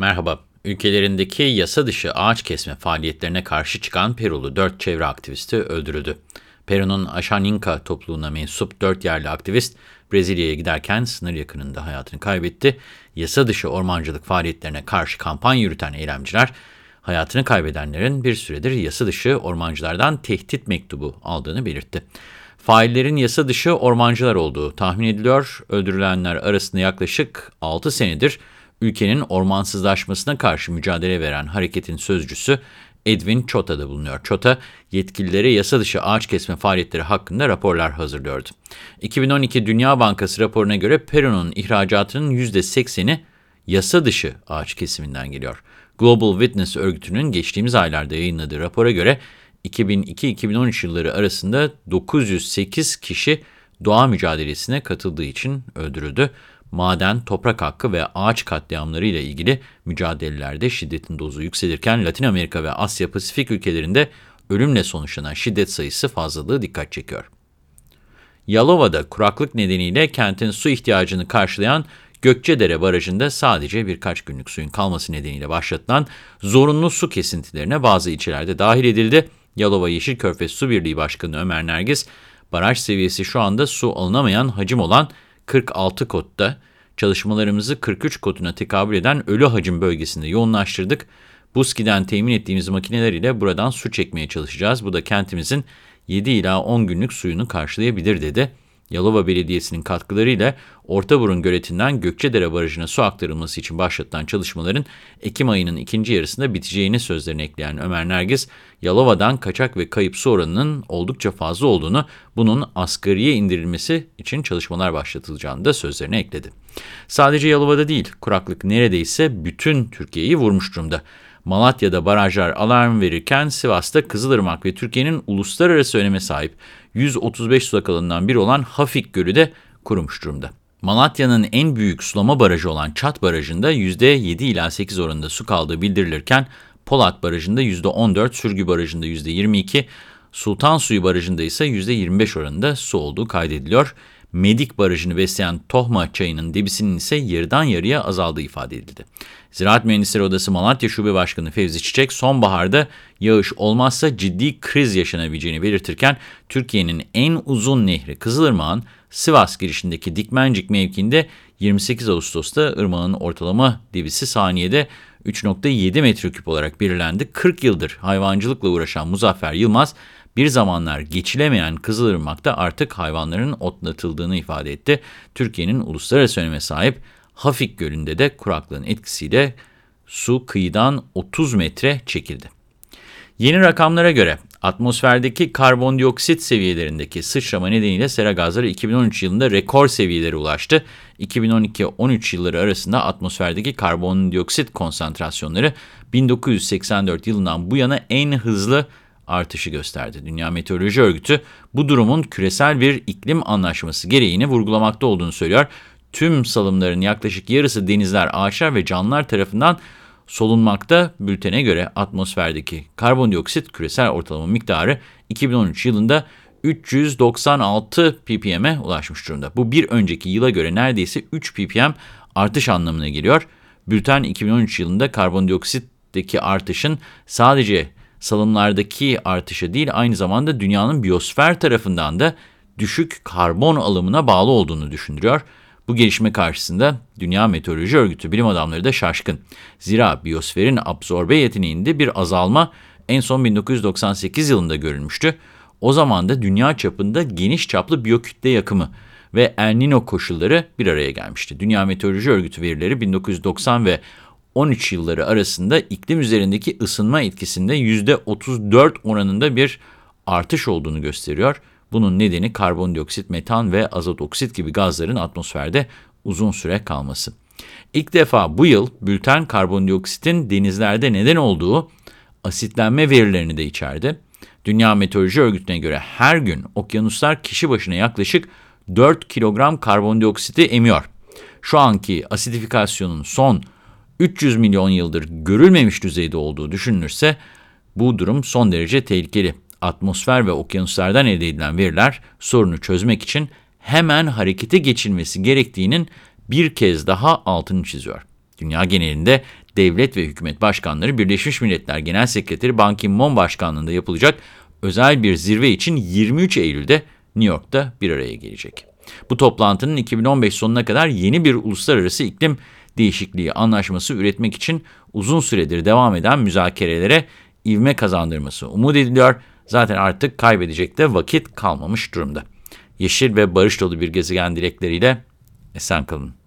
Merhaba. Ülkelerindeki yasa dışı ağaç kesme faaliyetlerine karşı çıkan Perulu 4 çevre aktivisti öldürüldü. Peru'nun Ashaninka topluluğuna mensup 4 yerli aktivist Brezilya'ya giderken sınır yakınında hayatını kaybetti. Yasa dışı ormancılık faaliyetlerine karşı kampanya yürüten eylemciler, hayatını kaybedenlerin bir süredir yasa dışı ormancılardan tehdit mektubu aldığını belirtti. Faillerin yasa dışı ormancılar olduğu tahmin ediliyor. Öldürülenler arasında yaklaşık 6 senedir ülkenin ormansızlaşmasına karşı mücadele veren hareketin sözcüsü Edwin Chota'da bulunuyor. Chota, yetkililere yasa dışı ağaç kesme faaliyetleri hakkında raporlar hazırlıyordu. 2012 Dünya Bankası raporuna göre Peru'nun ihracatının %80'i yasa dışı ağaç kesiminden geliyor. Global Witness örgütünün geçtiğimiz aylarda yayınladığı rapora göre 2002-2013 yılları arasında 908 kişi doğa mücadelesine katıldığı için öldürüldü maden, toprak hakkı ve ağaç katliamları ile ilgili mücadelelerde şiddetin dozu yükselirken Latin Amerika ve Asya Pasifik ülkelerinde ölümle sonuçlanan şiddet sayısı fazlalığı dikkat çekiyor. Yalova'da kuraklık nedeniyle kentin su ihtiyacını karşılayan Gökçedere Barajı'nda sadece birkaç günlük suyun kalması nedeniyle başlatılan zorunlu su kesintilerine bazı ilçelerde dahil edildi. Yalova Yeşil Körfez Su Birliği Başkanı Ömer Nergis, baraj seviyesi şu anda su alınamayan hacim olan 46 kodda çalışmalarımızı 43 koduna tekabül eden ölü hacim bölgesinde yoğunlaştırdık. Buski'den temin ettiğimiz makineler ile buradan su çekmeye çalışacağız. Bu da kentimizin 7 ila 10 günlük suyunu karşılayabilir dedi. Yalova Belediyesi'nin katkılarıyla Ortaburun Göleti'nden Gökçedere Barajı'na su aktarılması için başlatılan çalışmaların Ekim ayının ikinci yarısında biteceğini sözlerine ekleyen Ömer Nergis, Yalova'dan kaçak ve kayıp su oranının oldukça fazla olduğunu, bunun asgariye indirilmesi için çalışmalar başlatılacağını da sözlerine ekledi. Sadece Yalova'da değil, kuraklık neredeyse bütün Türkiye'yi vurmuş durumda. Malatya'da barajlar alarm verirken Sivas'ta Kızılırmak ve Türkiye'nin uluslararası öneme sahip 135 sulak alanından biri olan Hafik Gölü de kurumuş durumda. Malatya'nın en büyük sulama barajı olan Çat Barajı'nda %7 ila 8 oranında su kaldığı bildirilirken Polat Barajı'nda %14, Sürgü Barajı'nda %22, Sultan Suyu Barajı'nda ise %25 oranında su olduğu kaydediliyor. Medik Barajı'nı besleyen Tohma Çayı'nın debisinin ise yarıdan yarıya azaldığı ifade edildi. Ziraat Mühendisleri Odası Malatya Şube Başkanı Fevzi Çiçek, sonbaharda yağış olmazsa ciddi kriz yaşanabileceğini belirtirken, Türkiye'nin en uzun nehri Kızılırmak'ın Sivas girişindeki Dikmencik mevkiinde 28 Ağustos'ta ırmağın ortalama debisi saniyede 3.7 metreküp olarak belirlendi. 40 yıldır hayvancılıkla uğraşan Muzaffer Yılmaz, bir zamanlar geçilemeyen Kızılırmak'ta artık hayvanların otlatıldığını ifade etti. Türkiye'nin uluslararası öneme sahip Hafik Gölü'nde de kuraklığın etkisiyle su kıyıdan 30 metre çekildi. Yeni rakamlara göre atmosferdeki karbondioksit seviyelerindeki sıçrama nedeniyle sera gazları 2013 yılında rekor seviyelere ulaştı. 2012-13 yılları arasında atmosferdeki karbondioksit konsantrasyonları 1984 yılından bu yana en hızlı artışı gösterdi. Dünya Meteoroloji Örgütü bu durumun küresel bir iklim anlaşması gereğini vurgulamakta olduğunu söylüyor. Tüm salımların yaklaşık yarısı denizler, ağaçlar ve canlılar tarafından solunmakta. Bültene göre atmosferdeki karbondioksit küresel ortalama miktarı 2013 yılında 396 ppm'e ulaşmış durumda. Bu bir önceki yıla göre neredeyse 3 ppm artış anlamına geliyor. Bülten 2013 yılında karbondioksitteki artışın sadece salımlardaki artışı değil aynı zamanda dünyanın biyosfer tarafından da düşük karbon alımına bağlı olduğunu düşündürüyor. Bu gelişme karşısında Dünya Meteoroloji Örgütü bilim adamları da şaşkın. Zira biyosferin absorbe yeteneğinde bir azalma en son 1998 yılında görülmüştü. O zaman da dünya çapında geniş çaplı biyokütle yakımı ve El Nino koşulları bir araya gelmişti. Dünya Meteoroloji Örgütü verileri 1990 ve 13 yılları arasında iklim üzerindeki ısınma etkisinde %34 oranında bir artış olduğunu gösteriyor. Bunun nedeni karbondioksit, metan ve azot oksit gibi gazların atmosferde uzun süre kalması. İlk defa bu yıl bülten karbondioksitin denizlerde neden olduğu asitlenme verilerini de içerdi. Dünya Meteoroloji Örgütü'ne göre her gün okyanuslar kişi başına yaklaşık 4 kilogram karbondioksiti emiyor. Şu anki asidifikasyonun son 300 milyon yıldır görülmemiş düzeyde olduğu düşünülürse bu durum son derece tehlikeli. Atmosfer ve okyanuslardan elde edilen veriler sorunu çözmek için hemen harekete geçilmesi gerektiğinin bir kez daha altını çiziyor. Dünya genelinde devlet ve hükümet başkanları Birleşmiş Milletler Genel Sekreteri Ban Ki-moon başkanlığında yapılacak özel bir zirve için 23 Eylül'de New York'ta bir araya gelecek. Bu toplantının 2015 sonuna kadar yeni bir uluslararası iklim değişikliği anlaşması üretmek için uzun süredir devam eden müzakerelere ivme kazandırması umut ediliyor. Zaten artık kaybedecek de vakit kalmamış durumda. Yeşil ve barış dolu bir gezegen dilekleriyle esen kalın.